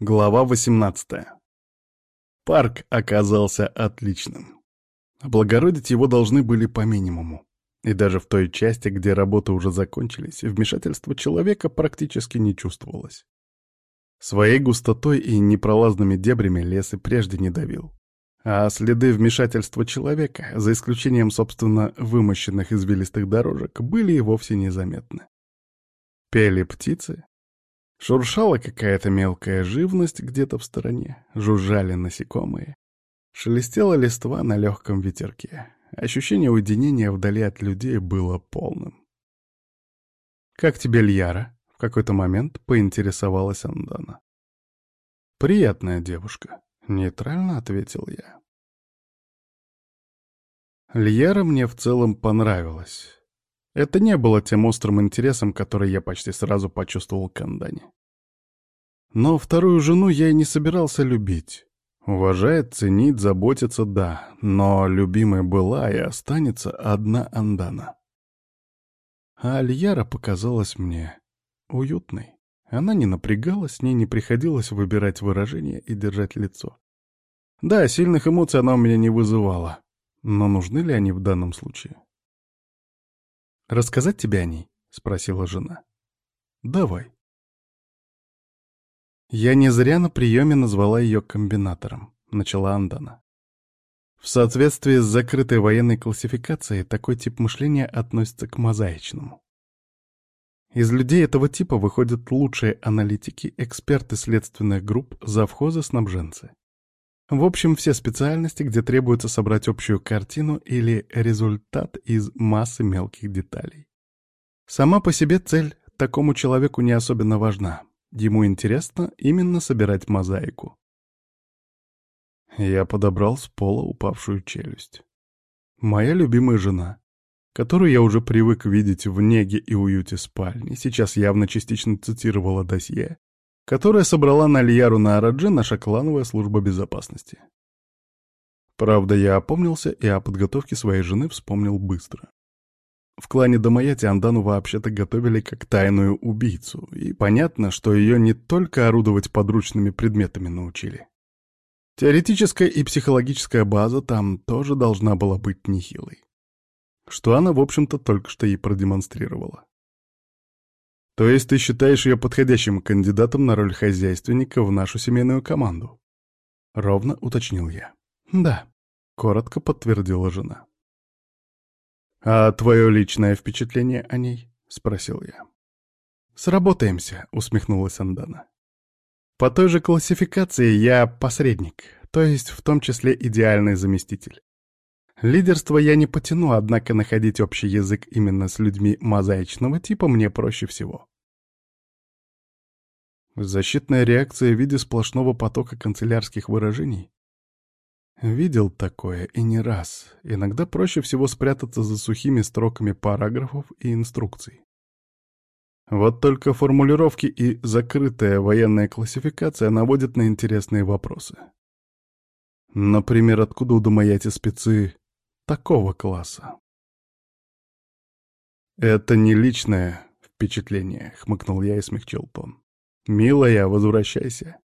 Глава 18. Парк оказался отличным. Облагородить его должны были по минимуму. И даже в той части, где работы уже закончились, вмешательство человека практически не чувствовалось. Своей густотой и непролазными дебрями лес и прежде не давил. А следы вмешательства человека, за исключением, собственно, вымощенных извилистых дорожек, были и вовсе незаметны. Пели птицы, Шуршала какая-то мелкая живность где-то в стороне, жужжали насекомые. Шелестела листва на легком ветерке. Ощущение уединения вдали от людей было полным. «Как тебе Льяра?» — в какой-то момент поинтересовалась Андана. «Приятная девушка», — нейтрально ответил я. Льяра мне в целом понравилась. Это не было тем острым интересом, который я почти сразу почувствовал к Андане. Но вторую жену я и не собирался любить. Уважает, ценить, заботиться — да, но любимой была и останется одна Андана. А Альяра показалась мне уютной. Она не напрягалась, ней не приходилось выбирать выражение и держать лицо. Да, сильных эмоций она у меня не вызывала. Но нужны ли они в данном случае? «Рассказать тебе о ней?» — спросила жена. «Давай». «Я не зря на приеме назвала ее комбинатором», — начала Андана. В соответствии с закрытой военной классификацией, такой тип мышления относится к мозаичному. Из людей этого типа выходят лучшие аналитики, эксперты следственных групп, завхозы, снабженцы. В общем, все специальности, где требуется собрать общую картину или результат из массы мелких деталей. Сама по себе цель такому человеку не особенно важна. Ему интересно именно собирать мозаику. Я подобрал с пола упавшую челюсть. Моя любимая жена, которую я уже привык видеть в неге и уюте спальни, сейчас явно частично цитировала досье, которое собрала на Льяру на Арадже наша клановая служба безопасности. Правда, я опомнился и о подготовке своей жены вспомнил быстро. В клане Дамаяти Андану вообще-то готовили как тайную убийцу, и понятно, что ее не только орудовать подручными предметами научили. Теоретическая и психологическая база там тоже должна была быть нехилой. Что она, в общем-то, только что и продемонстрировала. То есть ты считаешь ее подходящим кандидатом на роль хозяйственника в нашу семейную команду? Ровно уточнил я. Да, коротко подтвердила жена. А твое личное впечатление о ней? Спросил я. Сработаемся, усмехнулась Андана. По той же классификации я посредник, то есть в том числе идеальный заместитель. Лидерство я не потяну, однако находить общий язык именно с людьми мозаичного типа мне проще всего. Защитная реакция в виде сплошного потока канцелярских выражений? Видел такое и не раз. Иногда проще всего спрятаться за сухими строками параграфов и инструкций. Вот только формулировки и закрытая военная классификация наводят на интересные вопросы. Например, откуда у спецы такого класса. «Это не личное впечатление», — хмыкнул я и смягчил тон. «Милая, возвращайся.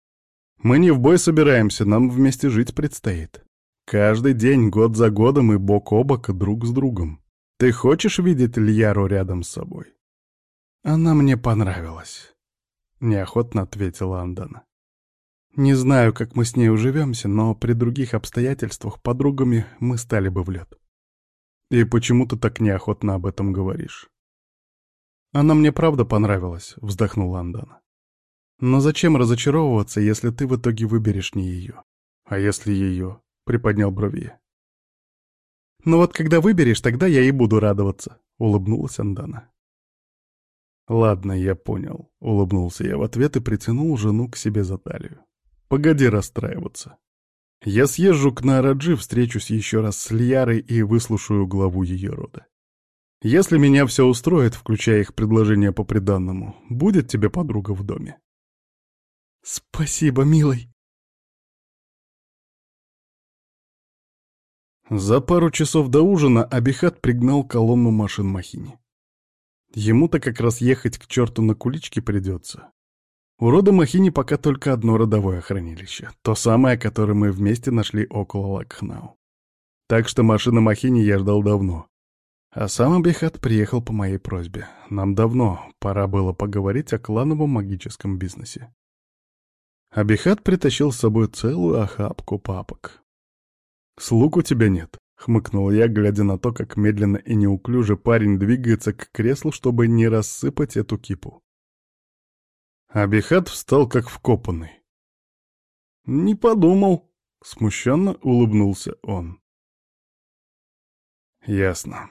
Мы не в бой собираемся, нам вместе жить предстоит. Каждый день, год за годом и бок о бок друг с другом. Ты хочешь видеть Льяру рядом с собой?» «Она мне понравилась», — неохотно ответила Андана. Не знаю, как мы с ней уживемся, но при других обстоятельствах подругами мы стали бы в лед. И почему ты так неохотно об этом говоришь? Она мне правда понравилась, вздохнула Андана. Но зачем разочаровываться, если ты в итоге выберешь не ее? А если ее? Приподнял брови. Ну вот когда выберешь, тогда я и буду радоваться, улыбнулась Андана. «Ладно, я понял», — улыбнулся я в ответ и притянул жену к себе за талию. Погоди расстраиваться. Я съезжу к Нараджи, встречусь еще раз с Льярой и выслушаю главу ее рода. Если меня все устроит, включая их предложение по приданному, будет тебе подруга в доме. Спасибо, милый. За пару часов до ужина Абихат пригнал колонну машин Махини. Ему-то как раз ехать к черту на куличке придется. У рода Махини пока только одно родовое хранилище, то самое, которое мы вместе нашли около Лакхнау. Так что машины Махини я ждал давно. А сам Абихат приехал по моей просьбе. Нам давно пора было поговорить о клановом магическом бизнесе. Абихат притащил с собой целую охапку папок. «Слуг у тебя нет», — хмыкнул я, глядя на то, как медленно и неуклюже парень двигается к креслу, чтобы не рассыпать эту кипу. Абихат встал как вкопанный. «Не подумал», — смущенно улыбнулся он. «Ясно.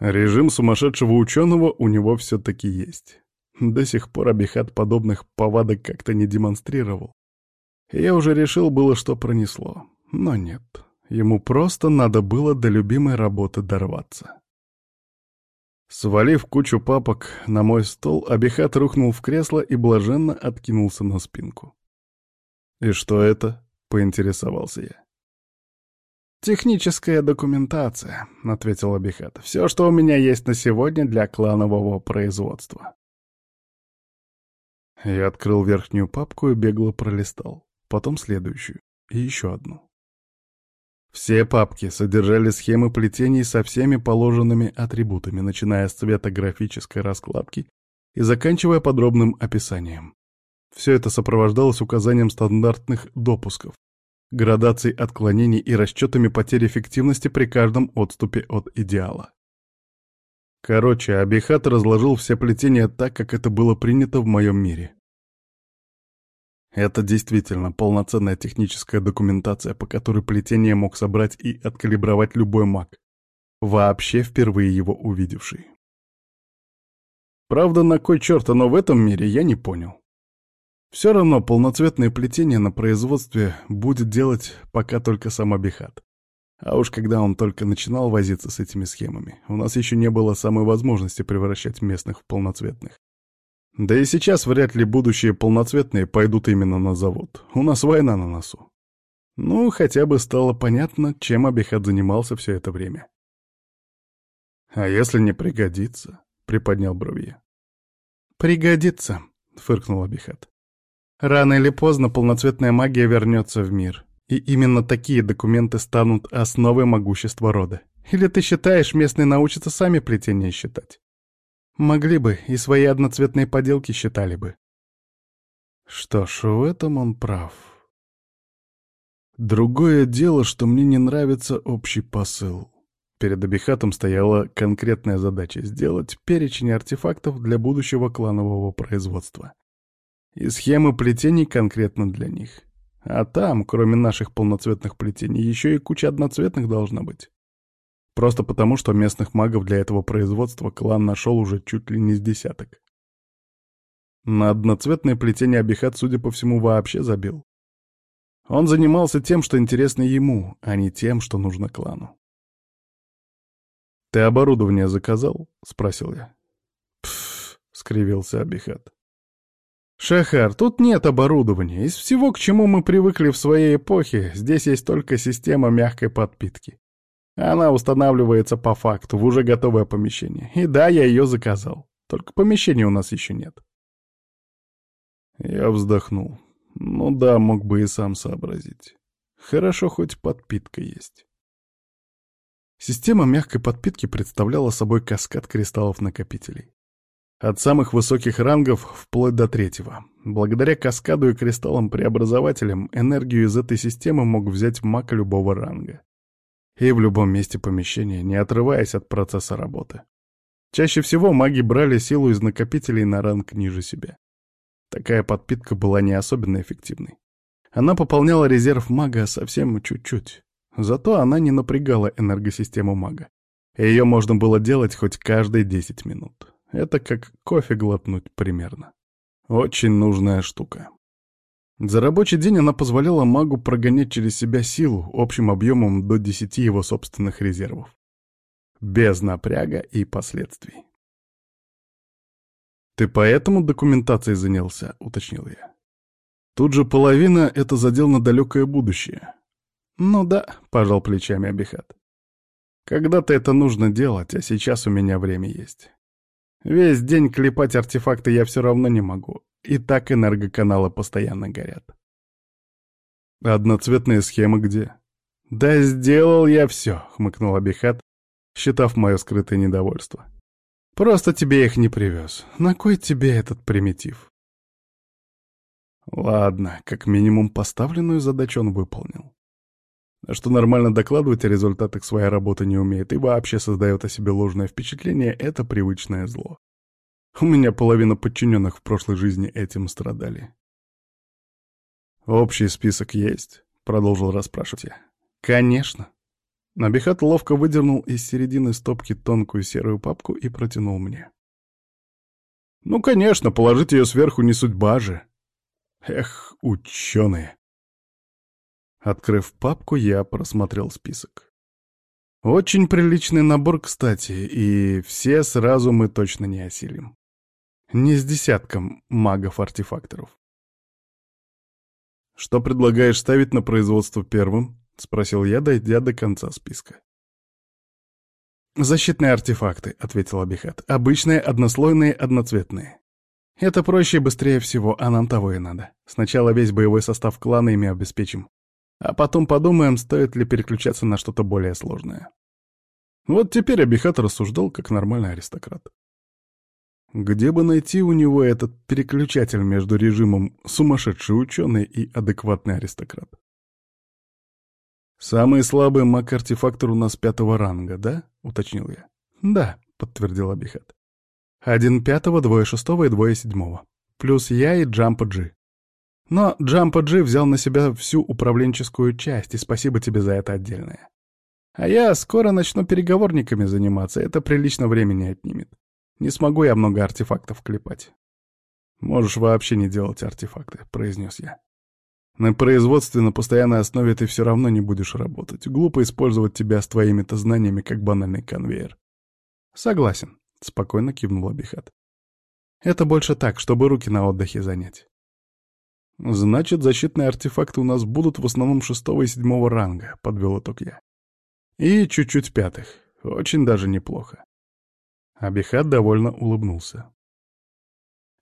Режим сумасшедшего ученого у него все-таки есть. До сих пор Абихат подобных повадок как-то не демонстрировал. Я уже решил было, что пронесло, но нет. Ему просто надо было до любимой работы дорваться. Свалив кучу папок на мой стол, Абихат рухнул в кресло и блаженно откинулся на спинку. «И что это?» — поинтересовался я. «Техническая документация», — ответил Абихат. «Все, что у меня есть на сегодня для кланового производства». Я открыл верхнюю папку и бегло пролистал, потом следующую и еще одну. Все папки содержали схемы плетений со всеми положенными атрибутами, начиная с цвета графической раскладки и заканчивая подробным описанием. Все это сопровождалось указанием стандартных допусков, градацией отклонений и расчетами потери эффективности при каждом отступе от идеала. Короче, Абихат разложил все плетения так, как это было принято в моем мире. Это действительно полноценная техническая документация, по которой плетение мог собрать и откалибровать любой маг, вообще впервые его увидевший. Правда, на кой черт оно в этом мире, я не понял. Все равно полноцветное плетение на производстве будет делать пока только сам Абихат. А уж когда он только начинал возиться с этими схемами, у нас еще не было самой возможности превращать местных в полноцветных. Да и сейчас вряд ли будущие полноцветные пойдут именно на завод. У нас война на носу. Ну, хотя бы стало понятно, чем Абихат занимался все это время. «А если не пригодится?» — приподнял брови. «Пригодится», — фыркнул Абихат. «Рано или поздно полноцветная магия вернется в мир, и именно такие документы станут основой могущества рода. Или ты считаешь, местные научатся сами плетение считать? Могли бы, и свои одноцветные поделки считали бы. Что ж, в этом он прав. Другое дело, что мне не нравится общий посыл. Перед Абихатом стояла конкретная задача — сделать перечень артефактов для будущего кланового производства. И схемы плетений конкретно для них. А там, кроме наших полноцветных плетений, еще и куча одноцветных должна быть. Просто потому, что местных магов для этого производства клан нашел уже чуть ли не с десяток. На одноцветное плетение Абихат, судя по всему, вообще забил. Он занимался тем, что интересно ему, а не тем, что нужно клану. «Ты оборудование заказал?» — спросил я. «Пф», — скривился Абихат. «Шахар, тут нет оборудования. Из всего, к чему мы привыкли в своей эпохе, здесь есть только система мягкой подпитки. Она устанавливается по факту в уже готовое помещение. И да, я ее заказал. Только помещения у нас еще нет». Я вздохнул. Ну да, мог бы и сам сообразить. Хорошо, хоть подпитка есть. Система мягкой подпитки представляла собой каскад кристаллов-накопителей. От самых высоких рангов вплоть до третьего. Благодаря каскаду и кристаллам-преобразователям энергию из этой системы мог взять маг любого ранга. И в любом месте помещения, не отрываясь от процесса работы. Чаще всего маги брали силу из накопителей на ранг ниже себя. Такая подпитка была не особенно эффективной. Она пополняла резерв мага совсем чуть-чуть. Зато она не напрягала энергосистему мага. Ее можно было делать хоть каждые 10 минут. Это как кофе глотнуть примерно. Очень нужная штука. За рабочий день она позволяла магу прогонять через себя силу общим объемом до 10 его собственных резервов. Без напряга и последствий. «Ты поэтому документацией занялся?» — уточнил я. Тут же половина — это задел на далекое будущее. «Ну да», — пожал плечами Абихат. «Когда-то это нужно делать, а сейчас у меня время есть. Весь день клепать артефакты я все равно не могу. И так энергоканалы постоянно горят. Одноцветные схемы где? Да сделал я все, хмыкнул Абихат, считав мое скрытое недовольство. Просто тебе их не привез. На кой тебе этот примитив? Ладно, как минимум поставленную задачу он выполнил. А что нормально докладывать о результатах своей работы не умеет и вообще создает о себе ложное впечатление, это привычное зло. У меня половина подчиненных в прошлой жизни этим страдали. «Общий список есть?» — продолжил расспрашивать я. «Конечно». Набихат ловко выдернул из середины стопки тонкую серую папку и протянул мне. «Ну, конечно, положить ее сверху не судьба же. Эх, ученые!» Открыв папку, я просмотрел список. Очень приличный набор, кстати, и все сразу мы точно не осилим. Не с десятком магов-артефакторов. «Что предлагаешь ставить на производство первым?» — спросил я, дойдя до конца списка. «Защитные артефакты», — ответил Абихат. «Обычные, однослойные, одноцветные. Это проще и быстрее всего, а нам того и надо. Сначала весь боевой состав клана ими обеспечим. А потом подумаем, стоит ли переключаться на что-то более сложное. Вот теперь Абихат рассуждал, как нормальный аристократ. Где бы найти у него этот переключатель между режимом сумасшедший ученый и адекватный аристократ? «Самый слабый маг-артефактор у нас пятого ранга, да?» — уточнил я. «Да», — подтвердил Абихат. «Один пятого, двое шестого и двое седьмого. Плюс я и Джампа Джи. Но Джампа Джи взял на себя всю управленческую часть, и спасибо тебе за это отдельное. А я скоро начну переговорниками заниматься, это прилично времени отнимет. Не смогу я много артефактов клепать. «Можешь вообще не делать артефакты», — произнес я. «На производстве на постоянной основе ты все равно не будешь работать. Глупо использовать тебя с твоими-то знаниями как банальный конвейер». «Согласен», — спокойно кивнул Абихат. «Это больше так, чтобы руки на отдыхе занять». «Значит, защитные артефакты у нас будут в основном шестого и седьмого ранга», — подвел итог я. «И чуть-чуть пятых. Очень даже неплохо». Абихат довольно улыбнулся.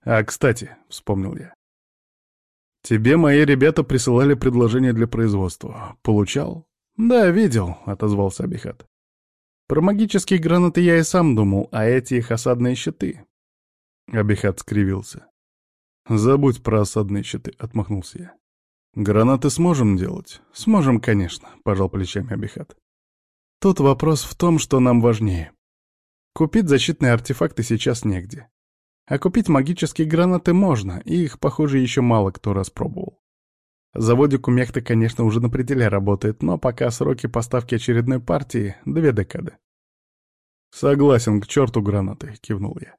«А, кстати», — вспомнил я. «Тебе мои ребята присылали предложение для производства. Получал?» «Да, видел», — отозвался Абихат. «Про магические гранаты я и сам думал, а эти их осадные щиты». Абихат скривился. «Забудь про осадные щиты», — отмахнулся я. «Гранаты сможем делать?» «Сможем, конечно», — пожал плечами Абихат. «Тут вопрос в том, что нам важнее. Купить защитные артефакты сейчас негде. А купить магические гранаты можно, и их, похоже, еще мало кто распробовал. Заводик у Мехта, конечно, уже на пределе работает, но пока сроки поставки очередной партии — две декады. «Согласен, к черту гранаты», — кивнул я.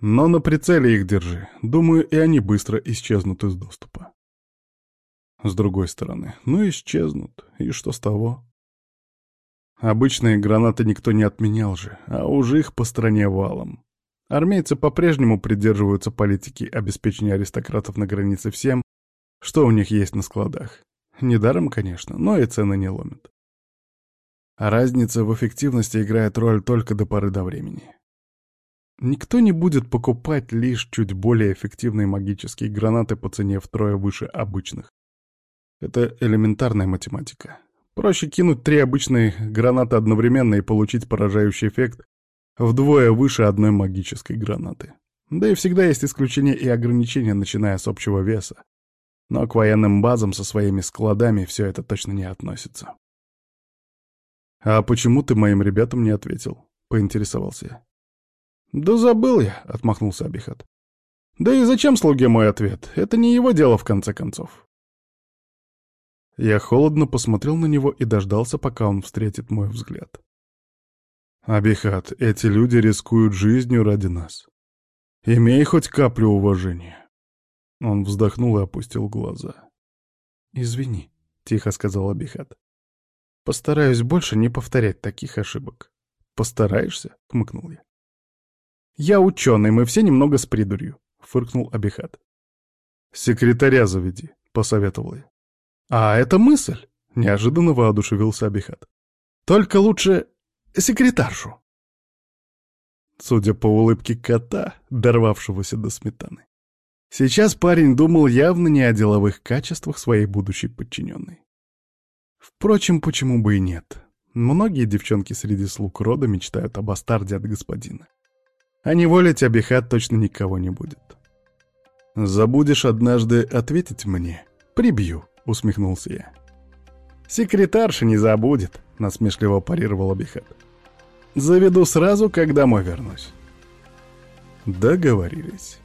Но на прицеле их держи. Думаю, и они быстро исчезнут из доступа. С другой стороны, ну исчезнут. И что с того? Обычные гранаты никто не отменял же, а уже их по стране валом. Армейцы по-прежнему придерживаются политики обеспечения аристократов на границе всем, что у них есть на складах. Недаром, конечно, но и цены не ломят. А разница в эффективности играет роль только до поры до времени. Никто не будет покупать лишь чуть более эффективные магические гранаты по цене втрое выше обычных. Это элементарная математика. Проще кинуть три обычные гранаты одновременно и получить поражающий эффект вдвое выше одной магической гранаты. Да и всегда есть исключения и ограничения, начиная с общего веса. Но к военным базам со своими складами все это точно не относится. «А почему ты моим ребятам не ответил?» — поинтересовался я. «Да забыл я», — отмахнулся Абихат. «Да и зачем слуге мой ответ? Это не его дело, в конце концов». Я холодно посмотрел на него и дождался, пока он встретит мой взгляд. «Абихат, эти люди рискуют жизнью ради нас. Имей хоть каплю уважения». Он вздохнул и опустил глаза. «Извини», — тихо сказал Абихат. «Постараюсь больше не повторять таких ошибок». «Постараешься?» — хмыкнул я. «Я ученый, мы все немного с придурью», — фыркнул Абихат. «Секретаря заведи», — посоветовал я. «А это мысль», — неожиданно воодушевился Абихат. «Только лучше секретаршу». Судя по улыбке кота, дорвавшегося до сметаны. Сейчас парень думал явно не о деловых качествах своей будущей подчиненной. Впрочем, почему бы и нет? Многие девчонки среди слуг рода мечтают об бастарде от господина. А не волить обихат точно никого не будет. «Забудешь однажды ответить мне? Прибью», — усмехнулся я. «Секретарша не забудет», — насмешливо парировал Абихат. «Заведу сразу, как домой вернусь». Договорились.